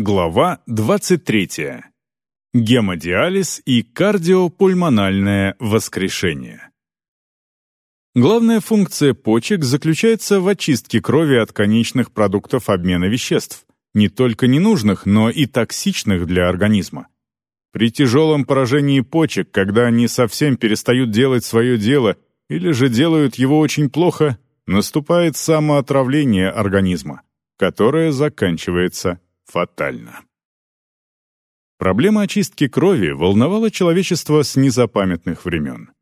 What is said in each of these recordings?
Глава 23. Гемодиализ и кардиопульмональное воскрешение. Главная функция почек заключается в очистке крови от конечных продуктов обмена веществ, не только ненужных, но и токсичных для организма. При тяжелом поражении почек, когда они совсем перестают делать свое дело или же делают его очень плохо, наступает самоотравление организма, которое заканчивается фатально. Проблема очистки крови волновала человечество с незапамятных времен.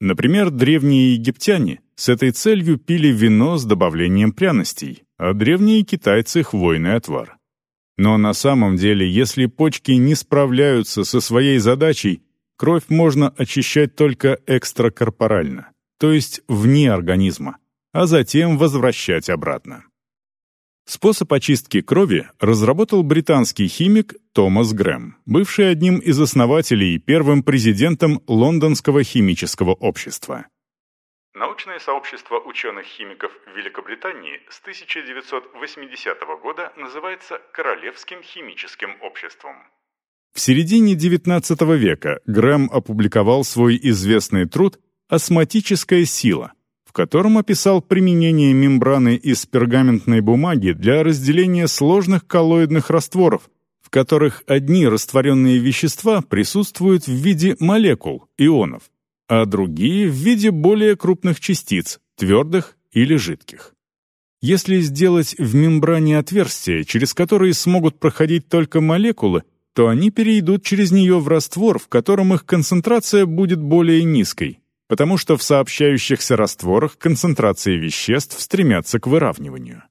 Например, древние египтяне с этой целью пили вино с добавлением пряностей, а древние китайцы — хвойный отвар. Но на самом деле, если почки не справляются со своей задачей, кровь можно очищать только экстракорпорально, то есть вне организма, а затем возвращать обратно. Способ очистки крови разработал британский химик Томас Грэм, бывший одним из основателей и первым президентом Лондонского химического общества. Научное сообщество ученых-химиков Великобритании с 1980 года называется Королевским химическим обществом. В середине XIX века Грэм опубликовал свой известный труд «Осмотическая сила», в котором описал применение мембраны из пергаментной бумаги для разделения сложных коллоидных растворов, в которых одни растворенные вещества присутствуют в виде молекул, ионов, а другие в виде более крупных частиц, твердых или жидких. Если сделать в мембране отверстия, через которые смогут проходить только молекулы, то они перейдут через нее в раствор, в котором их концентрация будет более низкой, потому что в сообщающихся растворах концентрации веществ стремятся к выравниванию.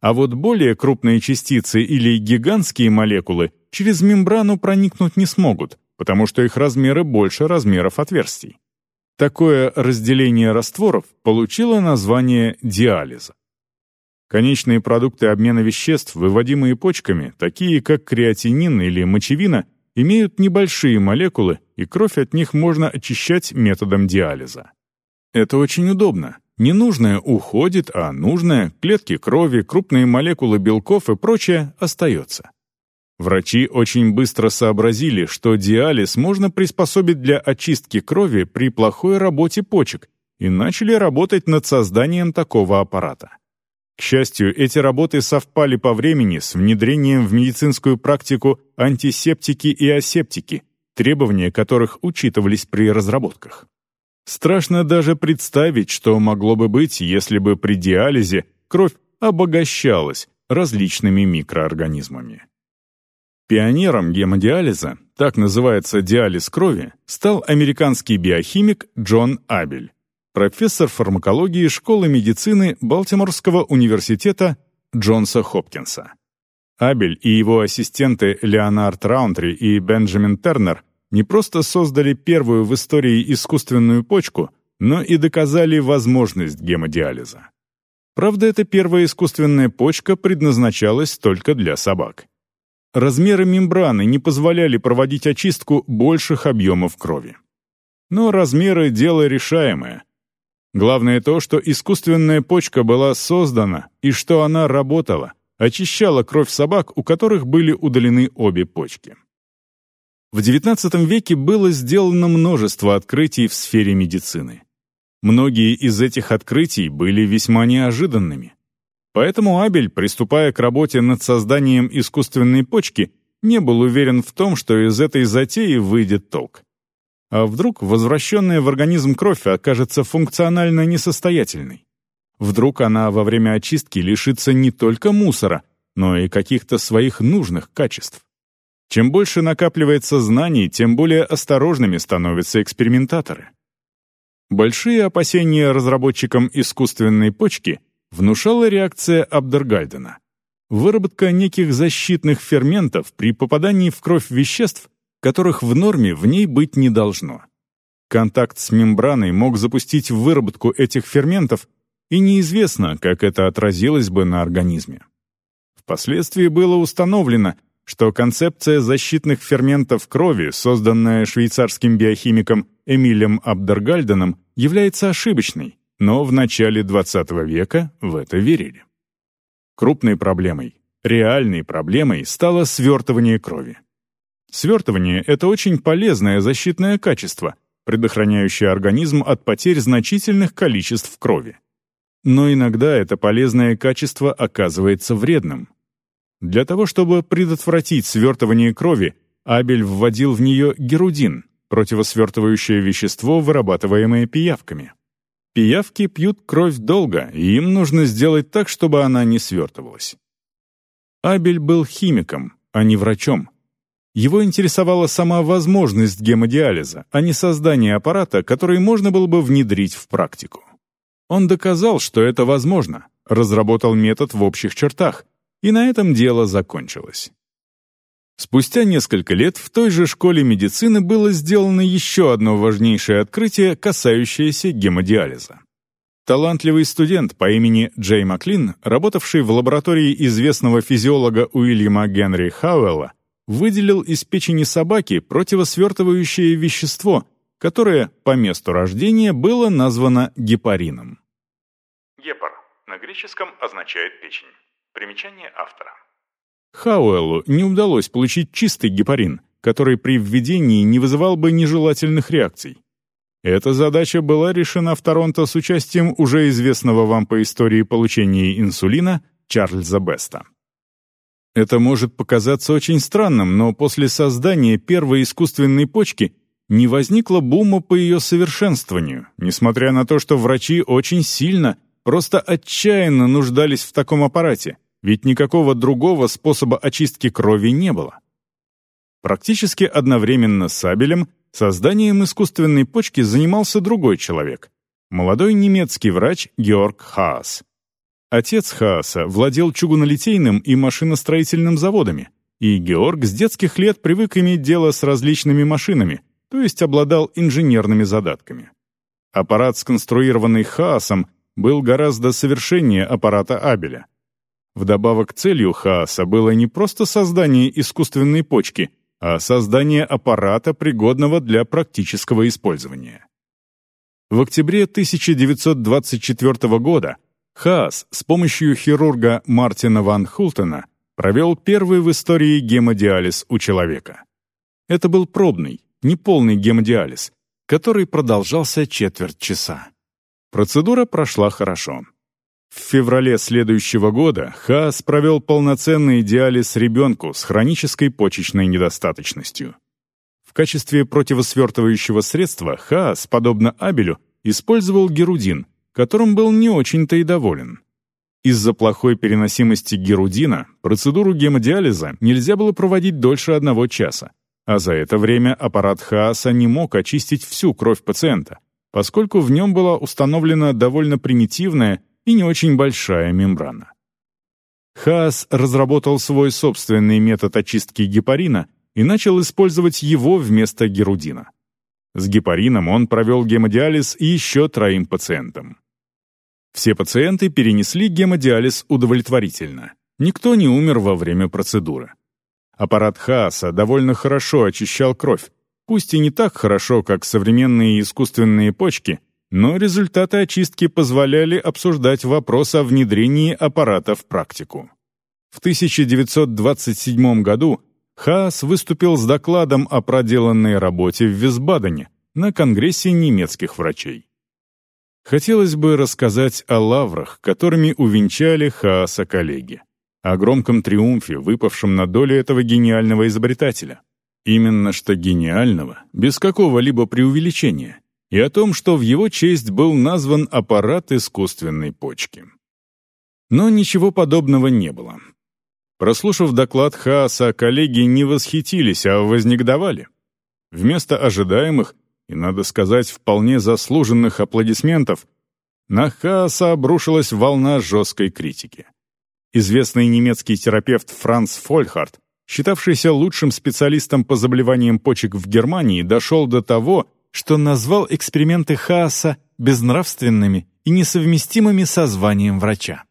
А вот более крупные частицы или гигантские молекулы через мембрану проникнуть не смогут, потому что их размеры больше размеров отверстий. Такое разделение растворов получило название диализа. Конечные продукты обмена веществ, выводимые почками, такие как креатинин или мочевина, имеют небольшие молекулы, и кровь от них можно очищать методом диализа. Это очень удобно. Ненужное уходит, а нужное — клетки крови, крупные молекулы белков и прочее — остается. Врачи очень быстро сообразили, что диализ можно приспособить для очистки крови при плохой работе почек и начали работать над созданием такого аппарата. К счастью, эти работы совпали по времени с внедрением в медицинскую практику антисептики и асептики, требования которых учитывались при разработках. Страшно даже представить, что могло бы быть, если бы при диализе кровь обогащалась различными микроорганизмами. Пионером гемодиализа, так называется диализ крови, стал американский биохимик Джон Абель профессор фармакологии школы медицины Балтиморского университета Джонса Хопкинса. Абель и его ассистенты Леонард Раунтри и Бенджамин Тернер не просто создали первую в истории искусственную почку, но и доказали возможность гемодиализа. Правда, эта первая искусственная почка предназначалась только для собак. Размеры мембраны не позволяли проводить очистку больших объемов крови. Но размеры — дело решаемое, Главное то, что искусственная почка была создана и что она работала, очищала кровь собак, у которых были удалены обе почки. В XIX веке было сделано множество открытий в сфере медицины. Многие из этих открытий были весьма неожиданными. Поэтому Абель, приступая к работе над созданием искусственной почки, не был уверен в том, что из этой затеи выйдет толк. А вдруг возвращенная в организм кровь окажется функционально несостоятельной? Вдруг она во время очистки лишится не только мусора, но и каких-то своих нужных качеств? Чем больше накапливается знаний, тем более осторожными становятся экспериментаторы. Большие опасения разработчикам искусственной почки внушала реакция Абдергальдена. Выработка неких защитных ферментов при попадании в кровь веществ, которых в норме в ней быть не должно. Контакт с мембраной мог запустить выработку этих ферментов, и неизвестно, как это отразилось бы на организме. Впоследствии было установлено, что концепция защитных ферментов крови, созданная швейцарским биохимиком Эмилем Абдергальденом, является ошибочной, но в начале XX века в это верили. Крупной проблемой реальной проблемой стало свертывание крови. Свертывание — это очень полезное защитное качество, предохраняющее организм от потерь значительных количеств крови. Но иногда это полезное качество оказывается вредным. Для того, чтобы предотвратить свертывание крови, Абель вводил в нее герудин, противосвертывающее вещество, вырабатываемое пиявками. Пиявки пьют кровь долго, и им нужно сделать так, чтобы она не свертывалась. Абель был химиком, а не врачом. Его интересовала сама возможность гемодиализа, а не создание аппарата, который можно было бы внедрить в практику. Он доказал, что это возможно, разработал метод в общих чертах, и на этом дело закончилось. Спустя несколько лет в той же школе медицины было сделано еще одно важнейшее открытие, касающееся гемодиализа. Талантливый студент по имени Джей Маклин, работавший в лаборатории известного физиолога Уильяма Генри Хауэлла, выделил из печени собаки противосвертывающее вещество, которое по месту рождения было названо гепарином. Гепар на греческом означает печень. Примечание автора. Хауэллу не удалось получить чистый гепарин, который при введении не вызывал бы нежелательных реакций. Эта задача была решена в Торонто с участием уже известного вам по истории получения инсулина Чарльза Беста. Это может показаться очень странным, но после создания первой искусственной почки не возникло бума по ее совершенствованию, несмотря на то, что врачи очень сильно, просто отчаянно нуждались в таком аппарате, ведь никакого другого способа очистки крови не было. Практически одновременно с Абелем созданием искусственной почки занимался другой человек — молодой немецкий врач Георг Хаас. Отец Хааса владел чугунолитейным и машиностроительным заводами, и Георг с детских лет привык иметь дело с различными машинами, то есть обладал инженерными задатками. Аппарат, сконструированный Хаасом, был гораздо совершеннее аппарата Абеля — Вдобавок целью Хааса было не просто создание искусственной почки, а создание аппарата, пригодного для практического использования. В октябре 1924 года Хаас с помощью хирурга Мартина ван Хултена провел первый в истории гемодиализ у человека. Это был пробный, неполный гемодиализ, который продолжался четверть часа. Процедура прошла хорошо. В феврале следующего года Хаас провел полноценный диализ ребенку с хронической почечной недостаточностью. В качестве противосвертывающего средства Хаас, подобно Абелю, использовал герудин, которым был не очень-то и доволен. Из-за плохой переносимости герудина процедуру гемодиализа нельзя было проводить дольше одного часа, а за это время аппарат Хааса не мог очистить всю кровь пациента, поскольку в нем была установлена довольно примитивная и не очень большая мембрана. Хаас разработал свой собственный метод очистки гепарина и начал использовать его вместо герудина. С гепарином он провел гемодиализ еще троим пациентам. Все пациенты перенесли гемодиализ удовлетворительно. Никто не умер во время процедуры. Аппарат Хааса довольно хорошо очищал кровь, пусть и не так хорошо, как современные искусственные почки, но результаты очистки позволяли обсуждать вопрос о внедрении аппарата в практику. В 1927 году Хаас выступил с докладом о проделанной работе в Висбадене на Конгрессе немецких врачей. Хотелось бы рассказать о лаврах, которыми увенчали Хааса коллеги, о громком триумфе, выпавшем на долю этого гениального изобретателя. Именно что гениального, без какого-либо преувеличения — и о том, что в его честь был назван аппарат искусственной почки. Но ничего подобного не было. Прослушав доклад Хааса, коллеги не восхитились, а вознегодовали. Вместо ожидаемых, и, надо сказать, вполне заслуженных аплодисментов, на Хааса обрушилась волна жесткой критики. Известный немецкий терапевт Франц Фольхарт, считавшийся лучшим специалистом по заболеваниям почек в Германии, дошел до того, что назвал эксперименты Хааса безнравственными и несовместимыми со званием врача.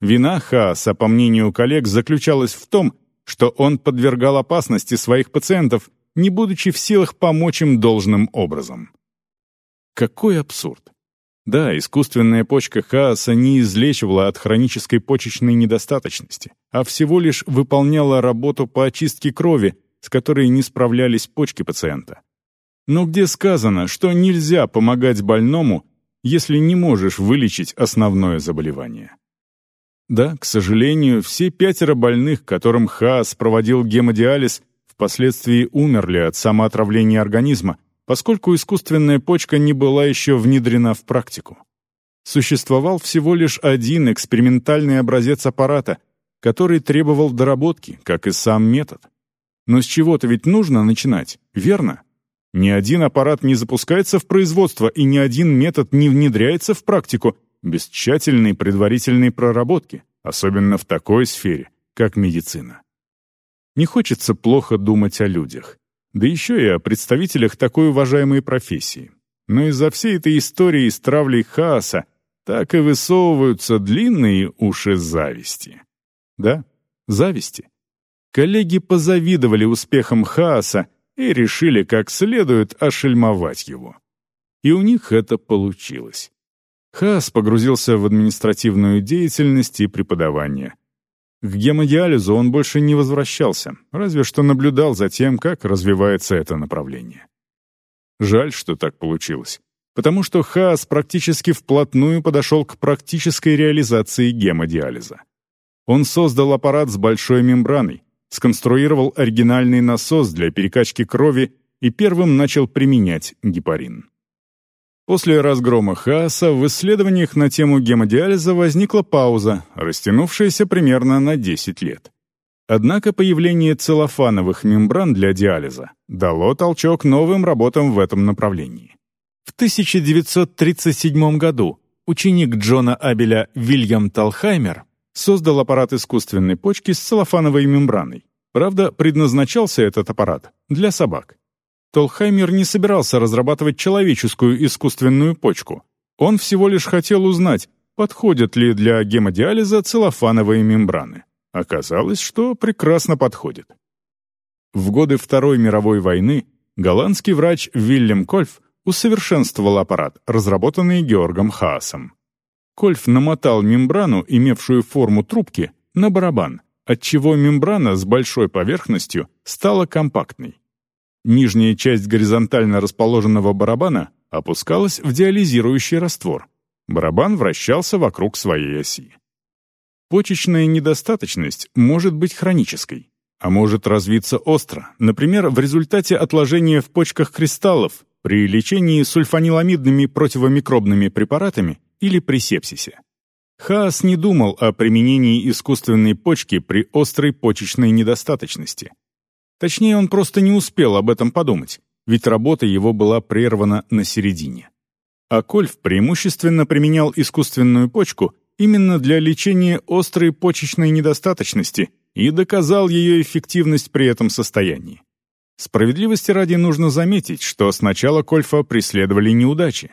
Вина Хааса, по мнению коллег, заключалась в том, что он подвергал опасности своих пациентов, не будучи в силах помочь им должным образом. Какой абсурд! Да, искусственная почка Хааса не излечивала от хронической почечной недостаточности, а всего лишь выполняла работу по очистке крови, с которой не справлялись почки пациента. Но где сказано, что нельзя помогать больному, если не можешь вылечить основное заболевание? Да, к сожалению, все пятеро больных, которым Хаас проводил гемодиализ, впоследствии умерли от самоотравления организма, поскольку искусственная почка не была еще внедрена в практику. Существовал всего лишь один экспериментальный образец аппарата, который требовал доработки, как и сам метод. Но с чего-то ведь нужно начинать, верно? Ни один аппарат не запускается в производство и ни один метод не внедряется в практику без тщательной предварительной проработки, особенно в такой сфере, как медицина. Не хочется плохо думать о людях, да еще и о представителях такой уважаемой профессии. Но из-за всей этой истории с травлей хаоса так и высовываются длинные уши зависти. Да, зависти. Коллеги позавидовали успехам хаоса и решили как следует ошельмовать его. И у них это получилось. Хаас погрузился в административную деятельность и преподавание. К гемодиализу он больше не возвращался, разве что наблюдал за тем, как развивается это направление. Жаль, что так получилось, потому что Хаас практически вплотную подошел к практической реализации гемодиализа. Он создал аппарат с большой мембраной, сконструировал оригинальный насос для перекачки крови и первым начал применять гепарин. После разгрома хаоса в исследованиях на тему гемодиализа возникла пауза, растянувшаяся примерно на 10 лет. Однако появление целлофановых мембран для диализа дало толчок новым работам в этом направлении. В 1937 году ученик Джона Абеля Вильям Талхаймер создал аппарат искусственной почки с целлофановой мембраной. Правда, предназначался этот аппарат для собак. Толхаймер не собирался разрабатывать человеческую искусственную почку. Он всего лишь хотел узнать, подходят ли для гемодиализа целлофановые мембраны. Оказалось, что прекрасно подходит. В годы Второй мировой войны голландский врач Вильям Кольф усовершенствовал аппарат, разработанный Георгом Хаасом. Кольф намотал мембрану, имевшую форму трубки, на барабан, отчего мембрана с большой поверхностью стала компактной. Нижняя часть горизонтально расположенного барабана опускалась в диализирующий раствор. Барабан вращался вокруг своей оси. Почечная недостаточность может быть хронической, а может развиться остро, например, в результате отложения в почках кристаллов при лечении сульфаниламидными противомикробными препаратами или при сепсисе. Хаас не думал о применении искусственной почки при острой почечной недостаточности. Точнее, он просто не успел об этом подумать, ведь работа его была прервана на середине. А Кольф преимущественно применял искусственную почку именно для лечения острой почечной недостаточности и доказал ее эффективность при этом состоянии. Справедливости ради нужно заметить, что сначала Кольфа преследовали неудачи.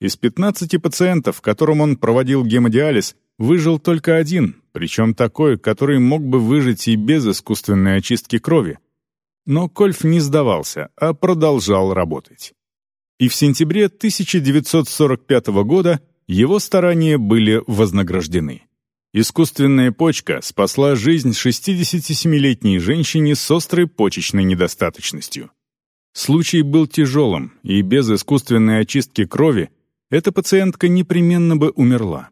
Из 15 пациентов, которым он проводил гемодиализ, выжил только один, причем такой, который мог бы выжить и без искусственной очистки крови. Но Кольф не сдавался, а продолжал работать. И в сентябре 1945 года его старания были вознаграждены. Искусственная почка спасла жизнь 67-летней женщине с острой почечной недостаточностью. Случай был тяжелым, и без искусственной очистки крови эта пациентка непременно бы умерла.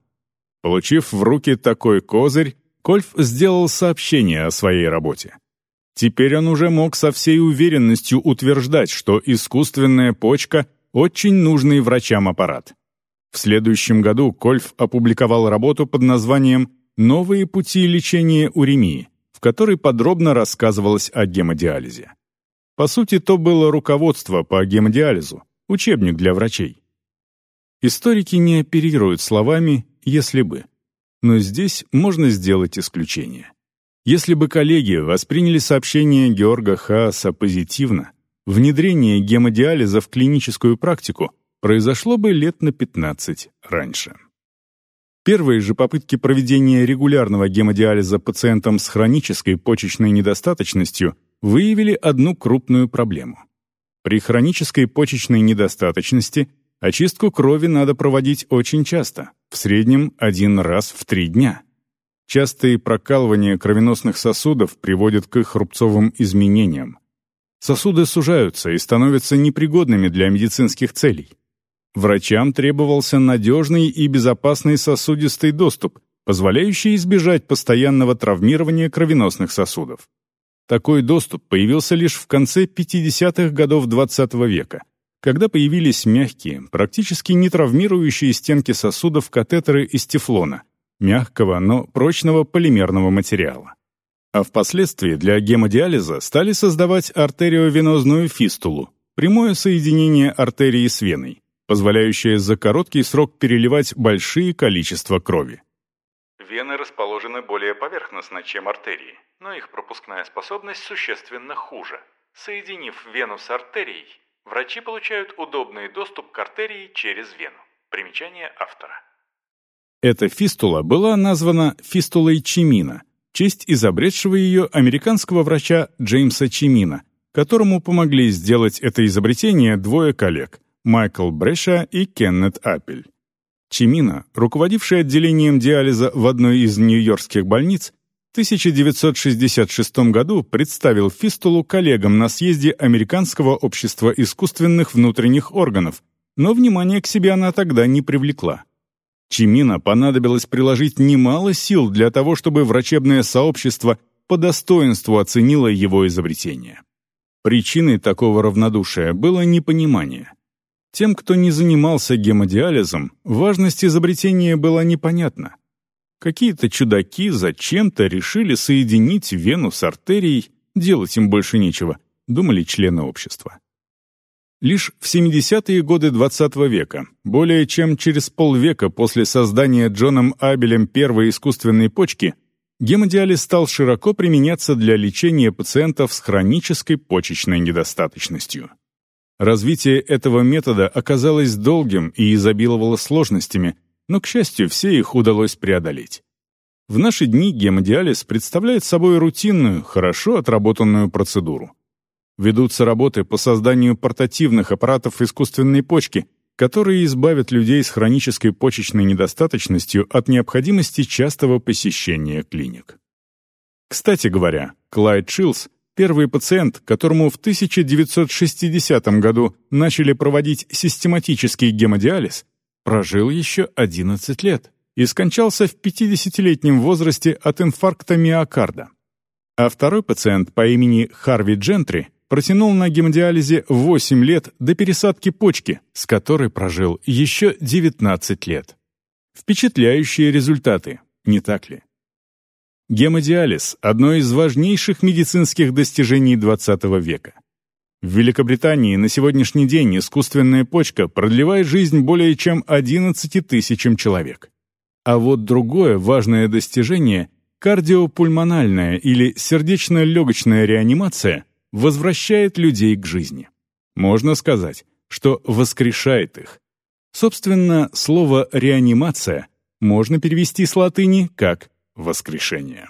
Получив в руки такой козырь, Кольф сделал сообщение о своей работе. Теперь он уже мог со всей уверенностью утверждать, что искусственная почка — очень нужный врачам аппарат. В следующем году Кольф опубликовал работу под названием «Новые пути лечения уремии», в которой подробно рассказывалось о гемодиализе. По сути, то было руководство по гемодиализу, учебник для врачей. Историки не оперируют словами «если бы». Но здесь можно сделать исключение. Если бы коллеги восприняли сообщение Георга Хааса позитивно, внедрение гемодиализа в клиническую практику произошло бы лет на 15 раньше. Первые же попытки проведения регулярного гемодиализа пациентам с хронической почечной недостаточностью выявили одну крупную проблему. При хронической почечной недостаточности Очистку крови надо проводить очень часто, в среднем один раз в три дня. Частые прокалывания кровеносных сосудов приводят к их рубцовым изменениям. Сосуды сужаются и становятся непригодными для медицинских целей. Врачам требовался надежный и безопасный сосудистый доступ, позволяющий избежать постоянного травмирования кровеносных сосудов. Такой доступ появился лишь в конце 50-х годов XX -го века, когда появились мягкие, практически не травмирующие стенки сосудов катетеры из тефлона, мягкого, но прочного полимерного материала. А впоследствии для гемодиализа стали создавать артериовенозную фистулу, прямое соединение артерии с веной, позволяющее за короткий срок переливать большие количества крови. Вены расположены более поверхностно, чем артерии, но их пропускная способность существенно хуже. Соединив вену с артерией, врачи получают удобный доступ к артерии через вену. Примечание автора. Эта фистула была названа фистулой Чимина, честь изобретшего ее американского врача Джеймса Чимина, которому помогли сделать это изобретение двое коллег – Майкл Брэша и Кеннет Аппель. Чимина, руководивший отделением диализа в одной из нью-йоркских больниц, 1966 году представил фистулу коллегам на съезде Американского общества искусственных внутренних органов, но внимание к себе она тогда не привлекла. Чимина понадобилось приложить немало сил для того, чтобы врачебное сообщество по достоинству оценило его изобретение. Причиной такого равнодушия было непонимание. Тем, кто не занимался гемодиализом, важность изобретения была непонятна. Какие-то чудаки зачем-то решили соединить вену с артерией, делать им больше нечего, думали члены общества. Лишь в 70-е годы XX -го века, более чем через полвека после создания Джоном Абелем первой искусственной почки, гемодиализ стал широко применяться для лечения пациентов с хронической почечной недостаточностью. Развитие этого метода оказалось долгим и изобиловало сложностями, но, к счастью, все их удалось преодолеть. В наши дни гемодиализ представляет собой рутинную, хорошо отработанную процедуру. Ведутся работы по созданию портативных аппаратов искусственной почки, которые избавят людей с хронической почечной недостаточностью от необходимости частого посещения клиник. Кстати говоря, Клайд Шилс, первый пациент, которому в 1960 году начали проводить систематический гемодиализ, прожил еще 11 лет и скончался в 50-летнем возрасте от инфаркта миокарда. А второй пациент по имени Харви Джентри протянул на гемодиализе 8 лет до пересадки почки, с которой прожил еще 19 лет. Впечатляющие результаты, не так ли? Гемодиализ – одно из важнейших медицинских достижений XX века. В Великобритании на сегодняшний день искусственная почка продлевает жизнь более чем 11 тысячам человек. А вот другое важное достижение – кардиопульмональная или сердечно-легочная реанимация возвращает людей к жизни. Можно сказать, что воскрешает их. Собственно, слово «реанимация» можно перевести с латыни как «воскрешение».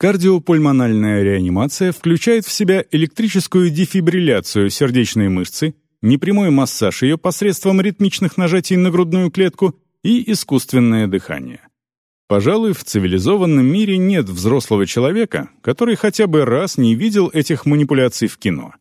Кардиопульмональная реанимация включает в себя электрическую дефибрилляцию сердечной мышцы, непрямой массаж ее посредством ритмичных нажатий на грудную клетку и искусственное дыхание. Пожалуй, в цивилизованном мире нет взрослого человека, который хотя бы раз не видел этих манипуляций в кино.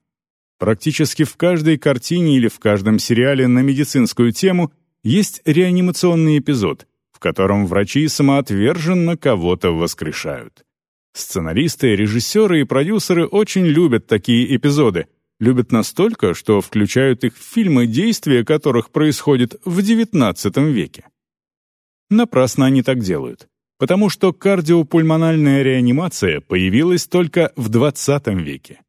Практически в каждой картине или в каждом сериале на медицинскую тему есть реанимационный эпизод, в котором врачи самоотверженно кого-то воскрешают. Сценаристы, режиссеры и продюсеры очень любят такие эпизоды, любят настолько, что включают их в фильмы, действия которых происходят в XIX веке. Напрасно они так делают, потому что кардиопульмональная реанимация появилась только в 20 веке.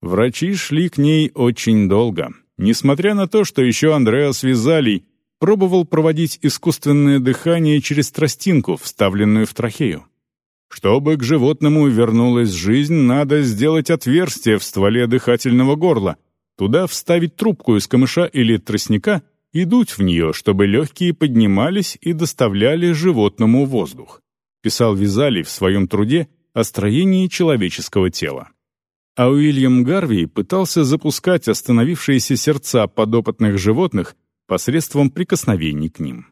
Врачи шли к ней очень долго, несмотря на то, что еще Андреас Визалий пробовал проводить искусственное дыхание через тростинку, вставленную в трахею. Чтобы к животному вернулась жизнь, надо сделать отверстие в стволе дыхательного горла, туда вставить трубку из камыша или тростника и дуть в нее, чтобы легкие поднимались и доставляли животному воздух, писал Визалий в своем труде о строении человеческого тела. А Уильям Гарви пытался запускать остановившиеся сердца подопытных животных посредством прикосновений к ним.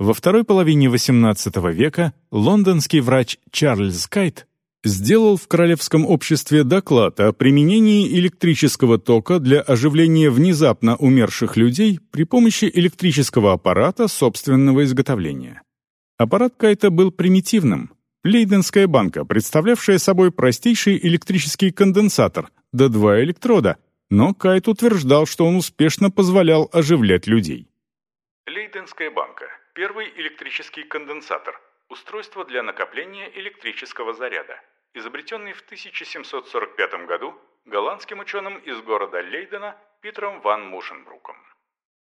Во второй половине XVIII века лондонский врач Чарльз Кайт сделал в Королевском обществе доклад о применении электрического тока для оживления внезапно умерших людей при помощи электрического аппарата собственного изготовления. Аппарат Кайта был примитивным. Лейденская банка, представлявшая собой простейший электрический конденсатор, до два электрода, но Кайт утверждал, что он успешно позволял оживлять людей. Лейденская банка – первый электрический конденсатор – Устройство для накопления электрического заряда, изобретенный в 1745 году голландским ученым из города Лейдена Питером ван Мушенбруком.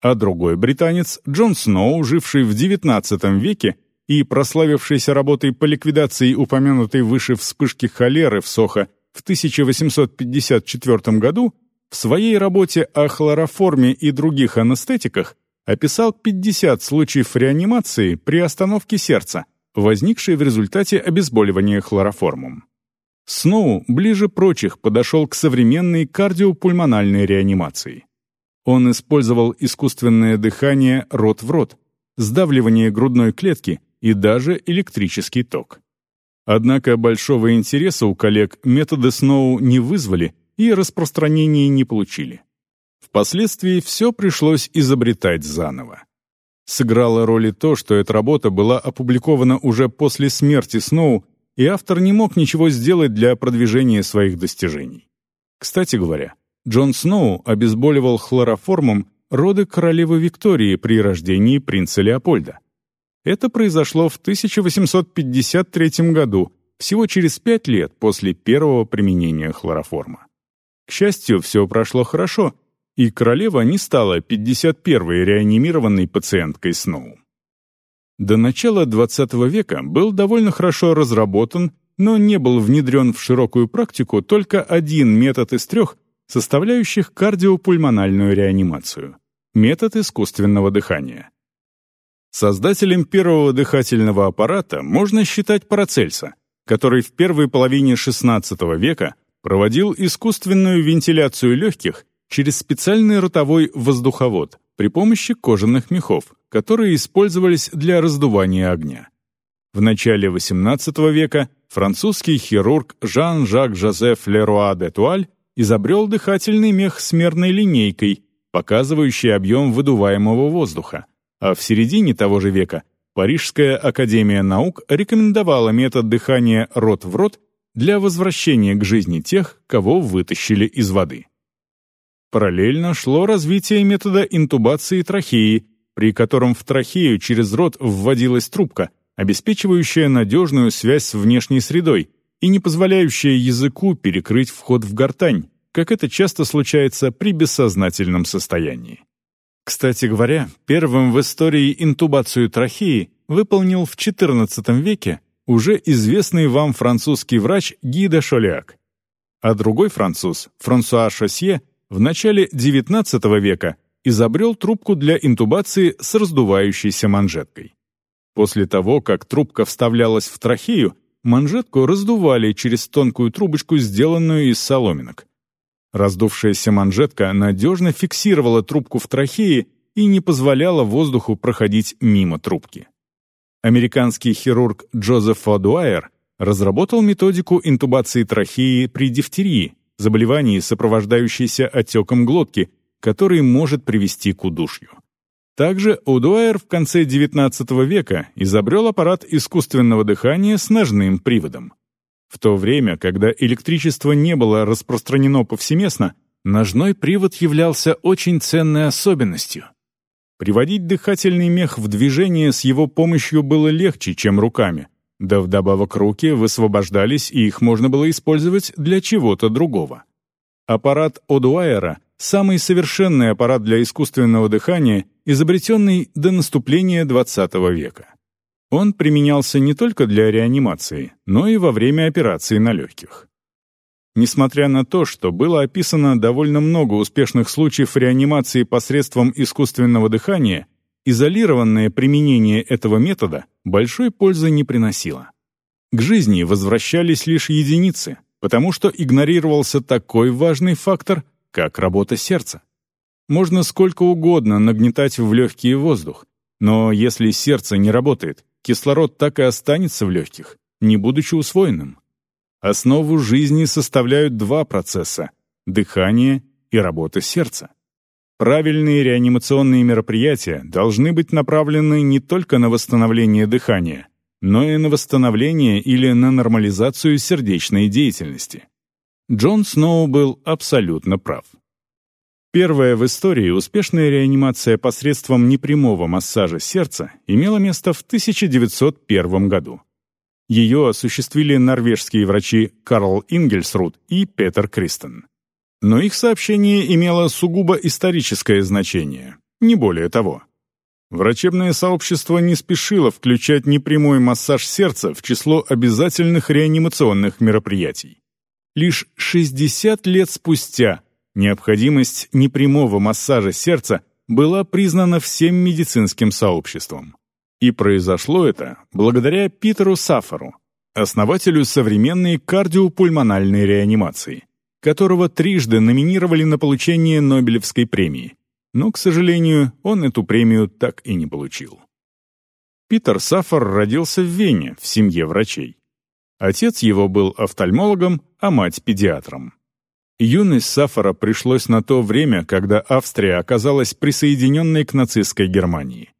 А другой британец, Джон Сноу, живший в XIX веке и прославившийся работой по ликвидации упомянутой выше вспышки холеры в Сохо в 1854 году, в своей работе о хлороформе и других анестетиках описал 50 случаев реанимации при остановке сердца, возникшие в результате обезболивания хлороформом. Сноу ближе прочих подошел к современной кардиопульмональной реанимации. Он использовал искусственное дыхание рот в рот, сдавливание грудной клетки и даже электрический ток. Однако большого интереса у коллег методы Сноу не вызвали и распространения не получили. Впоследствии все пришлось изобретать заново. Сыграло роль и то, что эта работа была опубликована уже после смерти Сноу, и автор не мог ничего сделать для продвижения своих достижений. Кстати говоря, Джон Сноу обезболивал хлороформом роды королевы Виктории при рождении принца Леопольда. Это произошло в 1853 году, всего через пять лет после первого применения хлороформа. К счастью, все прошло хорошо, и королева не стала 51-й реанимированной пациенткой Сноу. До начала XX века был довольно хорошо разработан, но не был внедрен в широкую практику только один метод из трех, составляющих кардиопульмональную реанимацию — метод искусственного дыхания. Создателем первого дыхательного аппарата можно считать Парацельса, который в первой половине XVI века проводил искусственную вентиляцию легких через специальный ротовой воздуховод при помощи кожаных мехов, которые использовались для раздувания огня. В начале XVIII века французский хирург Жан-Жак Жозеф Леруа де Туаль изобрел дыхательный мех с мерной линейкой, показывающий объем выдуваемого воздуха, а в середине того же века Парижская академия наук рекомендовала метод дыхания рот в рот для возвращения к жизни тех, кого вытащили из воды. Параллельно шло развитие метода интубации трахеи, при котором в трахею через рот вводилась трубка, обеспечивающая надежную связь с внешней средой и не позволяющая языку перекрыть вход в гортань, как это часто случается при бессознательном состоянии. Кстати говоря, первым в истории интубацию трахеи выполнил в XIV веке уже известный вам французский врач Гида Шоляк. А другой француз, Франсуа Шосье, в начале XIX века изобрел трубку для интубации с раздувающейся манжеткой. После того, как трубка вставлялась в трахею, манжетку раздували через тонкую трубочку, сделанную из соломинок. Раздувшаяся манжетка надежно фиксировала трубку в трахее и не позволяла воздуху проходить мимо трубки. Американский хирург Джозеф Одуайер разработал методику интубации трахеи при дифтерии, заболевании, сопровождающейся отеком глотки, который может привести к удушью. Также Удуайер в конце XIX века изобрел аппарат искусственного дыхания с ножным приводом. В то время, когда электричество не было распространено повсеместно, ножной привод являлся очень ценной особенностью. Приводить дыхательный мех в движение с его помощью было легче, чем руками, да вдобавок руки высвобождались, и их можно было использовать для чего-то другого. Аппарат Одуайера — самый совершенный аппарат для искусственного дыхания, изобретенный до наступления XX века. Он применялся не только для реанимации, но и во время операции на легких. Несмотря на то, что было описано довольно много успешных случаев реанимации посредством искусственного дыхания, изолированное применение этого метода большой пользы не приносило. К жизни возвращались лишь единицы, потому что игнорировался такой важный фактор, как работа сердца. Можно сколько угодно нагнетать в легкий воздух, Но если сердце не работает, кислород так и останется в легких, не будучи усвоенным. Основу жизни составляют два процесса — дыхание и работа сердца. Правильные реанимационные мероприятия должны быть направлены не только на восстановление дыхания, но и на восстановление или на нормализацию сердечной деятельности. Джон Сноу был абсолютно прав. Первая в истории успешная реанимация посредством непрямого массажа сердца имела место в 1901 году. Ее осуществили норвежские врачи Карл Ингельсрут и Петер Кристен. Но их сообщение имело сугубо историческое значение, не более того. Врачебное сообщество не спешило включать непрямой массаж сердца в число обязательных реанимационных мероприятий. Лишь 60 лет спустя необходимость непрямого массажа сердца была признана всем медицинским сообществом. И произошло это благодаря Питеру Сафару, основателю современной кардиопульмональной реанимации которого трижды номинировали на получение Нобелевской премии, но, к сожалению, он эту премию так и не получил. Питер Сафар родился в Вене в семье врачей. Отец его был офтальмологом, а мать — педиатром. Юность Сафара пришлось на то время, когда Австрия оказалась присоединенной к нацистской Германии.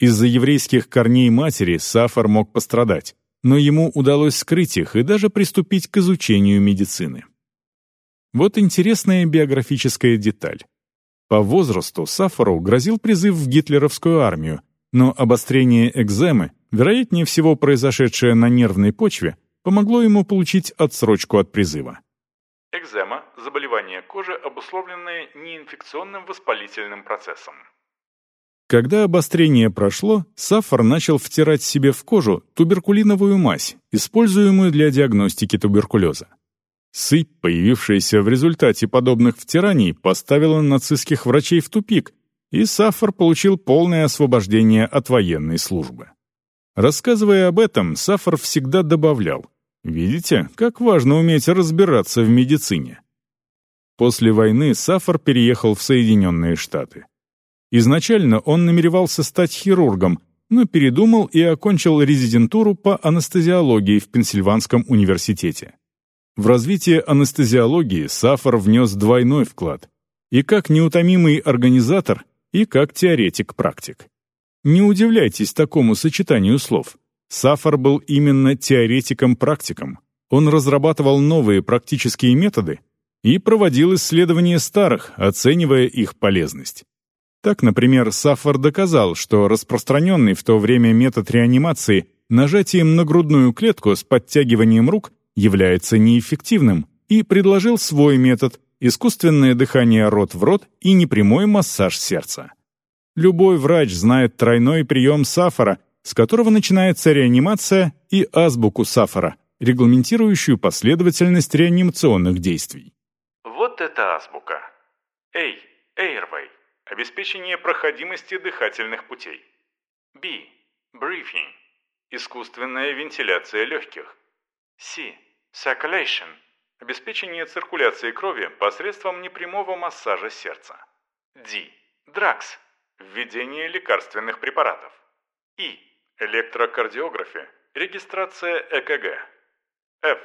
Из-за еврейских корней матери Сафар мог пострадать, но ему удалось скрыть их и даже приступить к изучению медицины. Вот интересная биографическая деталь. По возрасту Сафару грозил призыв в гитлеровскую армию, но обострение экземы, вероятнее всего произошедшее на нервной почве, помогло ему получить отсрочку от призыва. Экзема – заболевание кожи, обусловленное неинфекционным воспалительным процессом. Когда обострение прошло, Сафар начал втирать себе в кожу туберкулиновую мазь, используемую для диагностики туберкулеза. Сыпь, появившаяся в результате подобных втираний, поставила нацистских врачей в тупик, и Сафар получил полное освобождение от военной службы. Рассказывая об этом, Сафар всегда добавлял, «Видите, как важно уметь разбираться в медицине». После войны Сафар переехал в Соединенные Штаты. Изначально он намеревался стать хирургом, но передумал и окончил резидентуру по анестезиологии в Пенсильванском университете. В развитие анестезиологии Сафар внес двойной вклад и как неутомимый организатор, и как теоретик-практик. Не удивляйтесь такому сочетанию слов. Сафар был именно теоретиком-практиком. Он разрабатывал новые практические методы и проводил исследования старых, оценивая их полезность. Так, например, Сафар доказал, что распространенный в то время метод реанимации нажатием на грудную клетку с подтягиванием рук является неэффективным и предложил свой метод – искусственное дыхание рот в рот и непрямой массаж сердца. Любой врач знает тройной прием Сафара, с которого начинается реанимация, и азбуку Сафара, регламентирующую последовательность реанимационных действий. Вот это азбука. A. Airway. Обеспечение проходимости дыхательных путей. B. Breathing. Искусственная вентиляция легких. C. Circulation – обеспечение циркуляции крови посредством непрямого массажа сердца. D. Drugs – введение лекарственных препаратов. E. Электрокардиография – регистрация ЭКГ. F.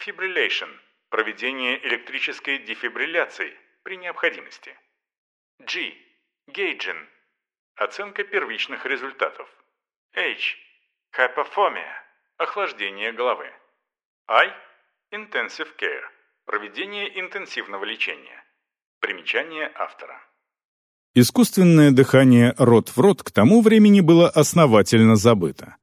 Fibrillation – проведение электрической дефибрилляции при необходимости. G. Gauging – оценка первичных результатов. H. Hypothermia – охлаждение головы. I. Intensive Care. Проведение интенсивного лечения. Примечание автора. Искусственное дыхание рот в рот к тому времени было основательно забыто.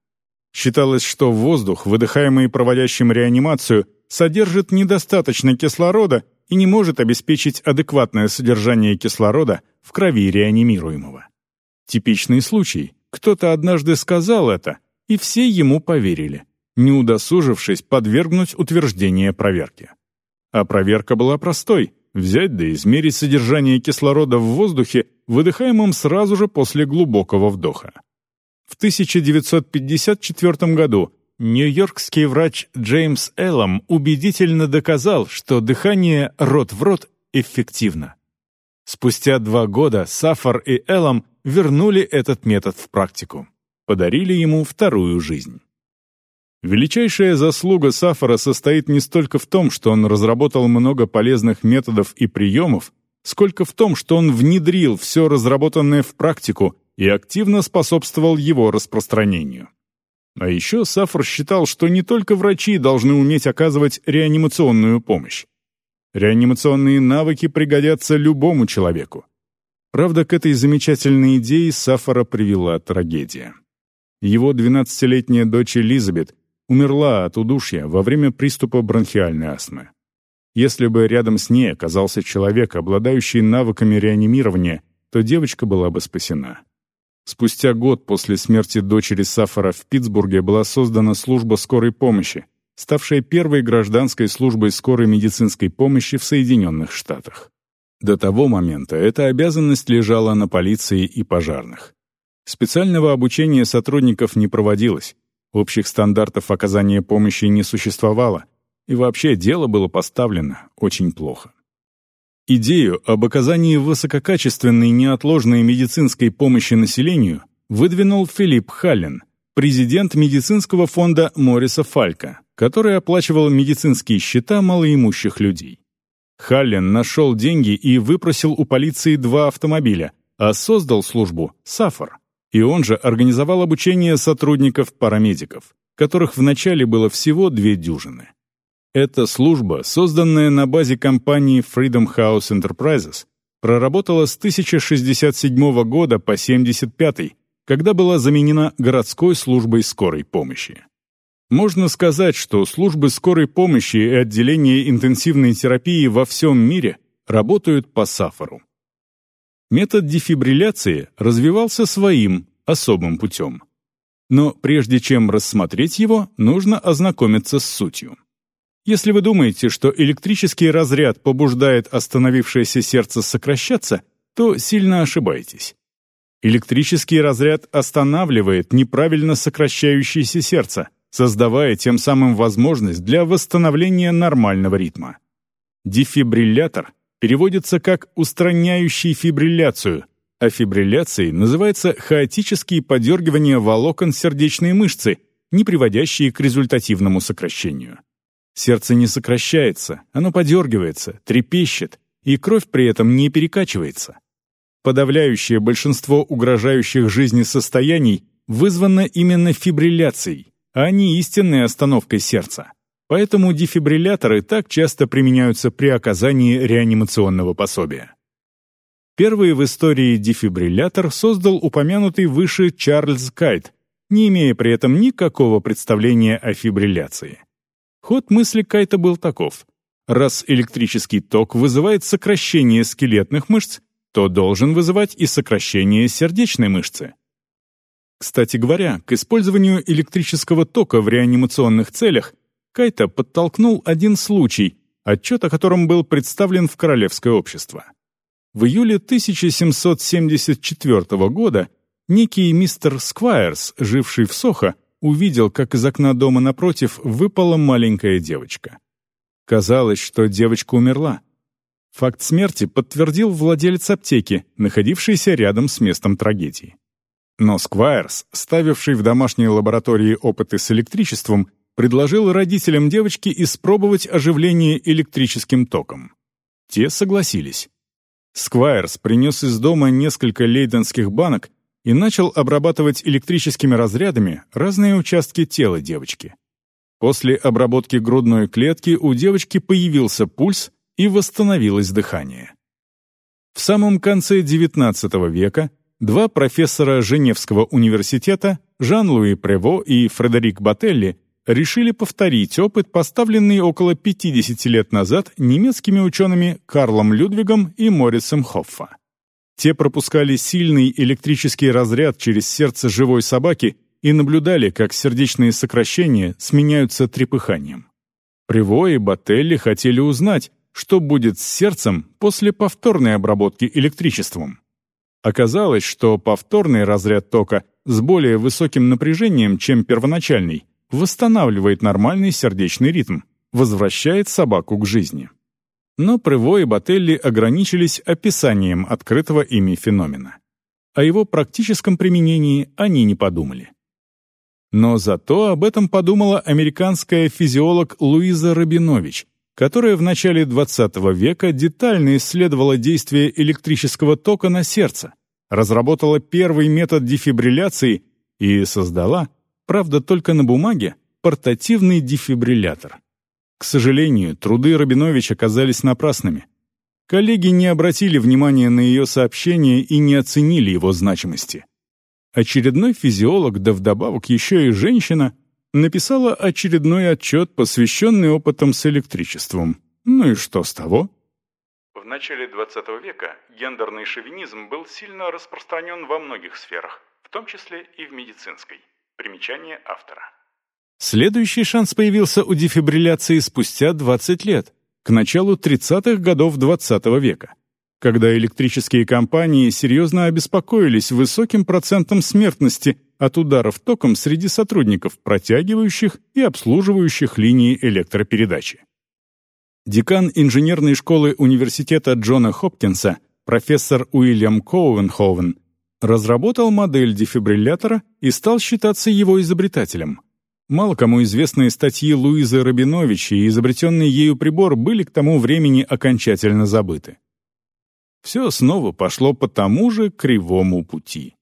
Считалось, что воздух, выдыхаемый проводящим реанимацию, содержит недостаточно кислорода и не может обеспечить адекватное содержание кислорода в крови реанимируемого. Типичный случай. Кто-то однажды сказал это, и все ему поверили не удосужившись подвергнуть утверждение проверки. А проверка была простой — взять да измерить содержание кислорода в воздухе, выдыхаемом сразу же после глубокого вдоха. В 1954 году нью-йоркский врач Джеймс Эллом убедительно доказал, что дыхание рот в рот эффективно. Спустя два года Сафар и Эллом вернули этот метод в практику, подарили ему вторую жизнь. Величайшая заслуга Сафара состоит не столько в том, что он разработал много полезных методов и приемов, сколько в том, что он внедрил все разработанное в практику и активно способствовал его распространению. А еще Сафар считал, что не только врачи должны уметь оказывать реанимационную помощь. Реанимационные навыки пригодятся любому человеку. Правда, к этой замечательной идее Сафара привела трагедия. Его 12-летняя дочь Элизабет умерла от удушья во время приступа бронхиальной астмы. Если бы рядом с ней оказался человек, обладающий навыками реанимирования, то девочка была бы спасена. Спустя год после смерти дочери Сафара в Питтсбурге была создана служба скорой помощи, ставшая первой гражданской службой скорой медицинской помощи в Соединенных Штатах. До того момента эта обязанность лежала на полиции и пожарных. Специального обучения сотрудников не проводилось, общих стандартов оказания помощи не существовало, и вообще дело было поставлено очень плохо. Идею об оказании высококачественной неотложной медицинской помощи населению выдвинул Филипп Халлен, президент медицинского фонда Мориса Фалька, который оплачивал медицинские счета малоимущих людей. Халлен нашел деньги и выпросил у полиции два автомобиля, а создал службу «Сафар». И он же организовал обучение сотрудников-парамедиков, которых вначале было всего две дюжины. Эта служба, созданная на базе компании Freedom House Enterprises, проработала с 1067 года по 75 когда была заменена городской службой скорой помощи. Можно сказать, что службы скорой помощи и отделения интенсивной терапии во всем мире работают по Сафару. Метод дефибрилляции развивался своим, особым путем. Но прежде чем рассмотреть его, нужно ознакомиться с сутью. Если вы думаете, что электрический разряд побуждает остановившееся сердце сокращаться, то сильно ошибаетесь. Электрический разряд останавливает неправильно сокращающееся сердце, создавая тем самым возможность для восстановления нормального ритма. Дефибриллятор переводится как «устраняющий фибрилляцию», а фибрилляцией называется хаотические подергивания волокон сердечной мышцы, не приводящие к результативному сокращению. Сердце не сокращается, оно подергивается, трепещет, и кровь при этом не перекачивается. Подавляющее большинство угрожающих жизни состояний вызвано именно фибрилляцией, а не истинной остановкой сердца. Поэтому дефибрилляторы так часто применяются при оказании реанимационного пособия. Первый в истории дефибриллятор создал упомянутый выше Чарльз Кайт, не имея при этом никакого представления о фибрилляции. Ход мысли Кайта был таков. Раз электрический ток вызывает сокращение скелетных мышц, то должен вызывать и сокращение сердечной мышцы. Кстати говоря, к использованию электрического тока в реанимационных целях Кайта подтолкнул один случай, отчет о котором был представлен в Королевское общество. В июле 1774 года некий мистер Сквайрс, живший в Сохо, увидел, как из окна дома напротив выпала маленькая девочка. Казалось, что девочка умерла. Факт смерти подтвердил владелец аптеки, находившийся рядом с местом трагедии. Но Сквайрс, ставивший в домашней лаборатории опыты с электричеством, предложил родителям девочки испробовать оживление электрическим током. Те согласились. Сквайрс принес из дома несколько лейденских банок и начал обрабатывать электрическими разрядами разные участки тела девочки. После обработки грудной клетки у девочки появился пульс и восстановилось дыхание. В самом конце XIX века два профессора Женевского университета, Жан-Луи Прево и Фредерик Бателли, решили повторить опыт, поставленный около 50 лет назад немецкими учеными Карлом Людвигом и Морисом Хоффа. Те пропускали сильный электрический разряд через сердце живой собаки и наблюдали, как сердечные сокращения сменяются трепыханием. Приво и Бателли хотели узнать, что будет с сердцем после повторной обработки электричеством. Оказалось, что повторный разряд тока с более высоким напряжением, чем первоначальный, восстанавливает нормальный сердечный ритм, возвращает собаку к жизни но Прево и Бателли ограничились описанием открытого ими феномена. о его практическом применении они не подумали. Но зато об этом подумала американская физиолог Луиза Рабинович, которая в начале XX века детально исследовала действие электрического тока на сердце, разработала первый метод дефибрилляции и создала, правда только на бумаге, портативный дефибриллятор. К сожалению, труды Рабинович оказались напрасными. Коллеги не обратили внимания на ее сообщение и не оценили его значимости. Очередной физиолог, да вдобавок еще и женщина, написала очередной отчет, посвященный опытам с электричеством. Ну и что с того? В начале 20 века гендерный шовинизм был сильно распространен во многих сферах, в том числе и в медицинской. Примечание автора. Следующий шанс появился у дефибрилляции спустя 20 лет, к началу 30-х годов XX -го века когда электрические компании серьезно обеспокоились высоким процентом смертности от ударов током среди сотрудников, протягивающих и обслуживающих линии электропередачи. Декан инженерной школы университета Джона Хопкинса, профессор Уильям Коуэнховен, разработал модель дефибриллятора и стал считаться его изобретателем. Мало кому известные статьи Луизы Рабинович и изобретенный ею прибор были к тому времени окончательно забыты все снова пошло по тому же кривому пути.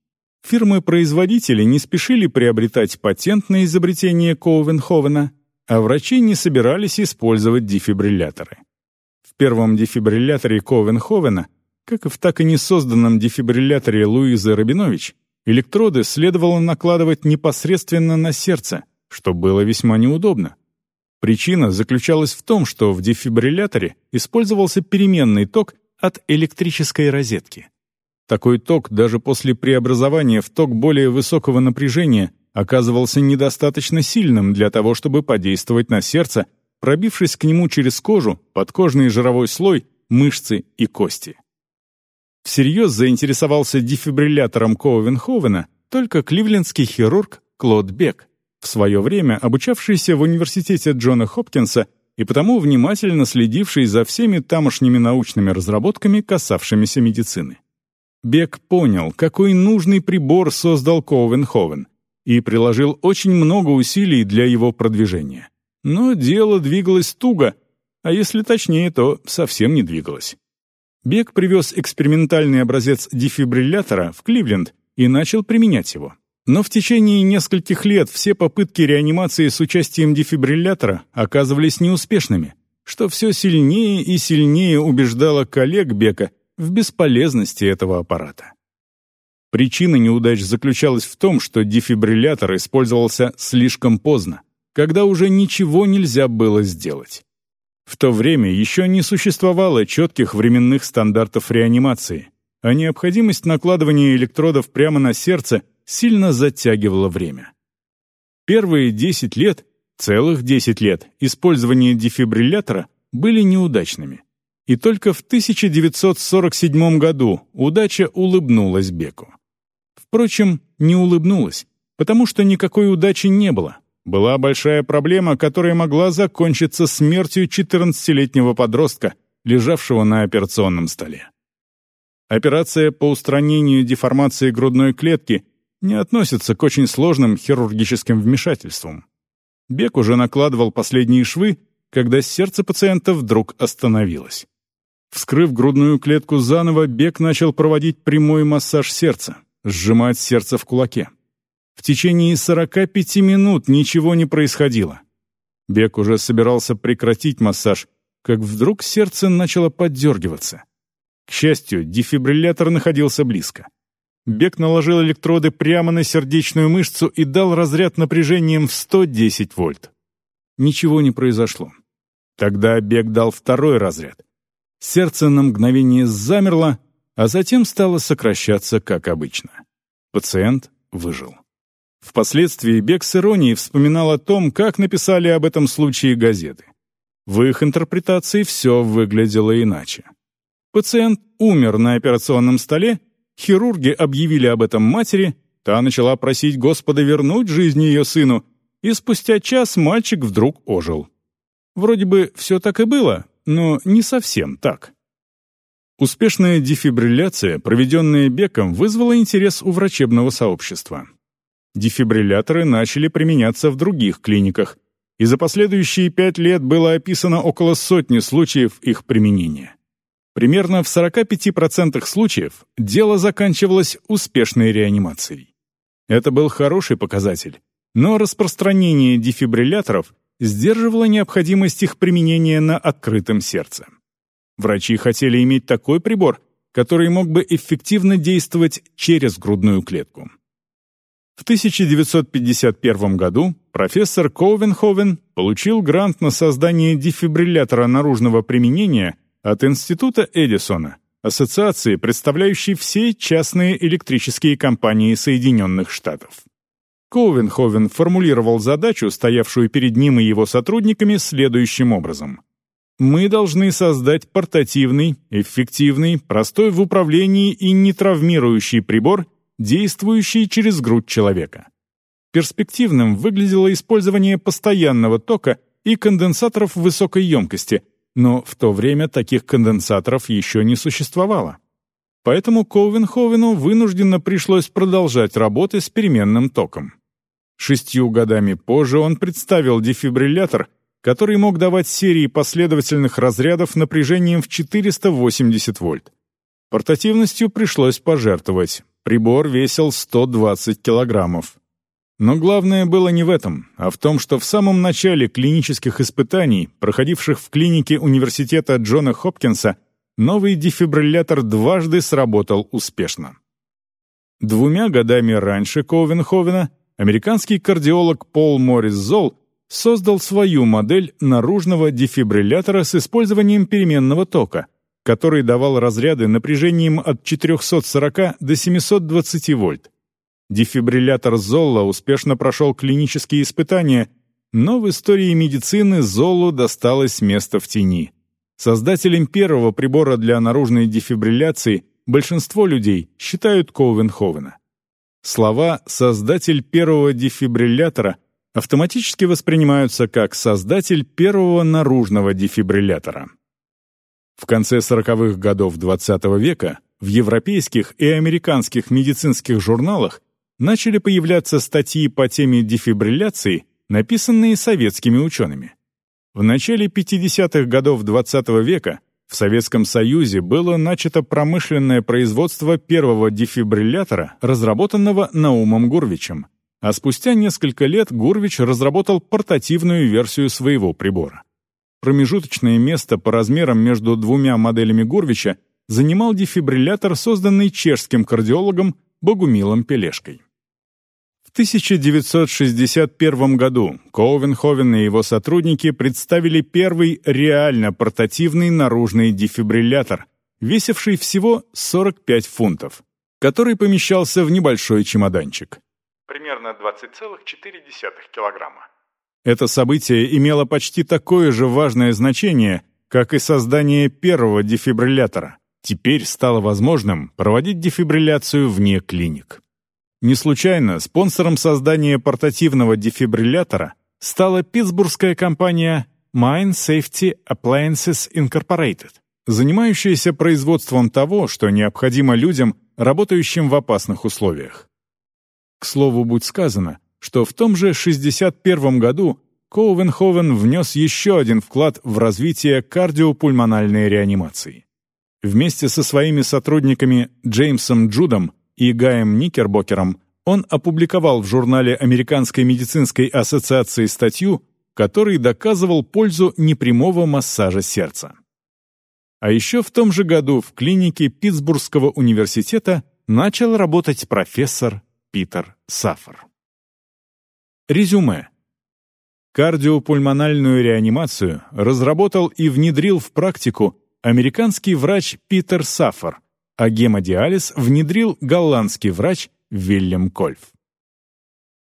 Фирмы-производители не спешили приобретать патент на изобретение Коувенховена, а врачи не собирались использовать дефибрилляторы. В первом дефибрилляторе Коувенховена, как и в так и не созданном дефибрилляторе Луизы Рабинович, электроды следовало накладывать непосредственно на сердце, что было весьма неудобно. Причина заключалась в том, что в дефибрилляторе использовался переменный ток от электрической розетки. Такой ток даже после преобразования в ток более высокого напряжения оказывался недостаточно сильным для того, чтобы подействовать на сердце, пробившись к нему через кожу, подкожный жировой слой, мышцы и кости. Всерьез заинтересовался дефибриллятором Коувенховена только кливлендский хирург Клод Бек, в свое время обучавшийся в университете Джона Хопкинса и потому внимательно следивший за всеми тамошними научными разработками, касавшимися медицины. Бек понял, какой нужный прибор создал Коувенховен, и приложил очень много усилий для его продвижения. Но дело двигалось туго, а если точнее, то совсем не двигалось. Бек привез экспериментальный образец дефибриллятора в Кливленд и начал применять его. Но в течение нескольких лет все попытки реанимации с участием дефибриллятора оказывались неуспешными, что все сильнее и сильнее убеждало коллег Бека в бесполезности этого аппарата. Причина неудач заключалась в том, что дефибриллятор использовался слишком поздно, когда уже ничего нельзя было сделать. В то время еще не существовало четких временных стандартов реанимации, а необходимость накладывания электродов прямо на сердце – сильно затягивало время. Первые 10 лет, целых 10 лет, использования дефибриллятора были неудачными. И только в 1947 году удача улыбнулась Беку. Впрочем, не улыбнулась, потому что никакой удачи не было. Была большая проблема, которая могла закончиться смертью 14-летнего подростка, лежавшего на операционном столе. Операция по устранению деформации грудной клетки не относится к очень сложным хирургическим вмешательствам. Бек уже накладывал последние швы, когда сердце пациента вдруг остановилось. Вскрыв грудную клетку заново, Бек начал проводить прямой массаж сердца, сжимать сердце в кулаке. В течение 45 минут ничего не происходило. Бек уже собирался прекратить массаж, как вдруг сердце начало поддергиваться. К счастью, дефибриллятор находился близко. Бек наложил электроды прямо на сердечную мышцу и дал разряд напряжением в 110 вольт. Ничего не произошло. Тогда Бек дал второй разряд. Сердце на мгновение замерло, а затем стало сокращаться, как обычно. Пациент выжил. Впоследствии Бек с иронией вспоминал о том, как написали об этом случае газеты. В их интерпретации все выглядело иначе. Пациент умер на операционном столе, Хирурги объявили об этом матери, та начала просить Господа вернуть жизнь ее сыну, и спустя час мальчик вдруг ожил. Вроде бы все так и было, но не совсем так. Успешная дефибрилляция, проведенная Беком, вызвала интерес у врачебного сообщества. Дефибрилляторы начали применяться в других клиниках, и за последующие пять лет было описано около сотни случаев их применения. Примерно в 45% случаев дело заканчивалось успешной реанимацией. Это был хороший показатель, но распространение дефибрилляторов сдерживало необходимость их применения на открытом сердце. Врачи хотели иметь такой прибор, который мог бы эффективно действовать через грудную клетку. В 1951 году профессор Коувенховен получил грант на создание дефибриллятора наружного применения от Института Эдисона, ассоциации, представляющей все частные электрические компании Соединенных Штатов. Коувенховен формулировал задачу, стоявшую перед ним и его сотрудниками, следующим образом. Мы должны создать портативный, эффективный, простой в управлении и не травмирующий прибор, действующий через грудь человека. Перспективным выглядело использование постоянного тока и конденсаторов высокой емкости – но в то время таких конденсаторов еще не существовало. Поэтому Коувенховену вынужденно пришлось продолжать работы с переменным током. Шестью годами позже он представил дефибриллятор, который мог давать серии последовательных разрядов напряжением в 480 вольт. Портативностью пришлось пожертвовать. Прибор весил 120 килограммов. Но главное было не в этом, а в том, что в самом начале клинических испытаний, проходивших в клинике университета Джона Хопкинса, новый дефибриллятор дважды сработал успешно. Двумя годами раньше Коувенховена американский кардиолог Пол Моррис Зол создал свою модель наружного дефибриллятора с использованием переменного тока, который давал разряды напряжением от 440 до 720 вольт. Дефибриллятор Золла успешно прошел клинические испытания, но в истории медицины Золлу досталось место в тени. Создателем первого прибора для наружной дефибрилляции большинство людей считают Коувенховена. Слова «создатель первого дефибриллятора» автоматически воспринимаются как создатель первого наружного дефибриллятора. В конце 40-х годов XX -го века в европейских и американских медицинских журналах начали появляться статьи по теме дефибрилляции, написанные советскими учеными. В начале 50-х годов XX -го века в Советском Союзе было начато промышленное производство первого дефибриллятора, разработанного Наумом Гурвичем, а спустя несколько лет Гурвич разработал портативную версию своего прибора. Промежуточное место по размерам между двумя моделями Гурвича занимал дефибриллятор, созданный чешским кардиологом Богумилом Пелешкой. 1961 году Коувенховен и его сотрудники представили первый реально портативный наружный дефибриллятор, весивший всего 45 фунтов, который помещался в небольшой чемоданчик. Примерно 20,4 килограмма. Это событие имело почти такое же важное значение, как и создание первого дефибриллятора. Теперь стало возможным проводить дефибрилляцию вне клиник. Не случайно спонсором создания портативного дефибриллятора стала питтсбургская компания Mine Safety Appliances Incorporated, занимающаяся производством того, что необходимо людям, работающим в опасных условиях. К слову, будь сказано, что в том же 1961 году Коувенховен внес еще один вклад в развитие кардиопульмональной реанимации. Вместе со своими сотрудниками Джеймсом Джудом и Гаем Никербокером он опубликовал в журнале Американской медицинской ассоциации статью, который доказывал пользу непрямого массажа сердца. А еще в том же году в клинике Питтсбургского университета начал работать профессор Питер Саффер. Резюме. Кардиопульмональную реанимацию разработал и внедрил в практику американский врач Питер Саффер – а гемодиализ внедрил голландский врач Вильям Кольф.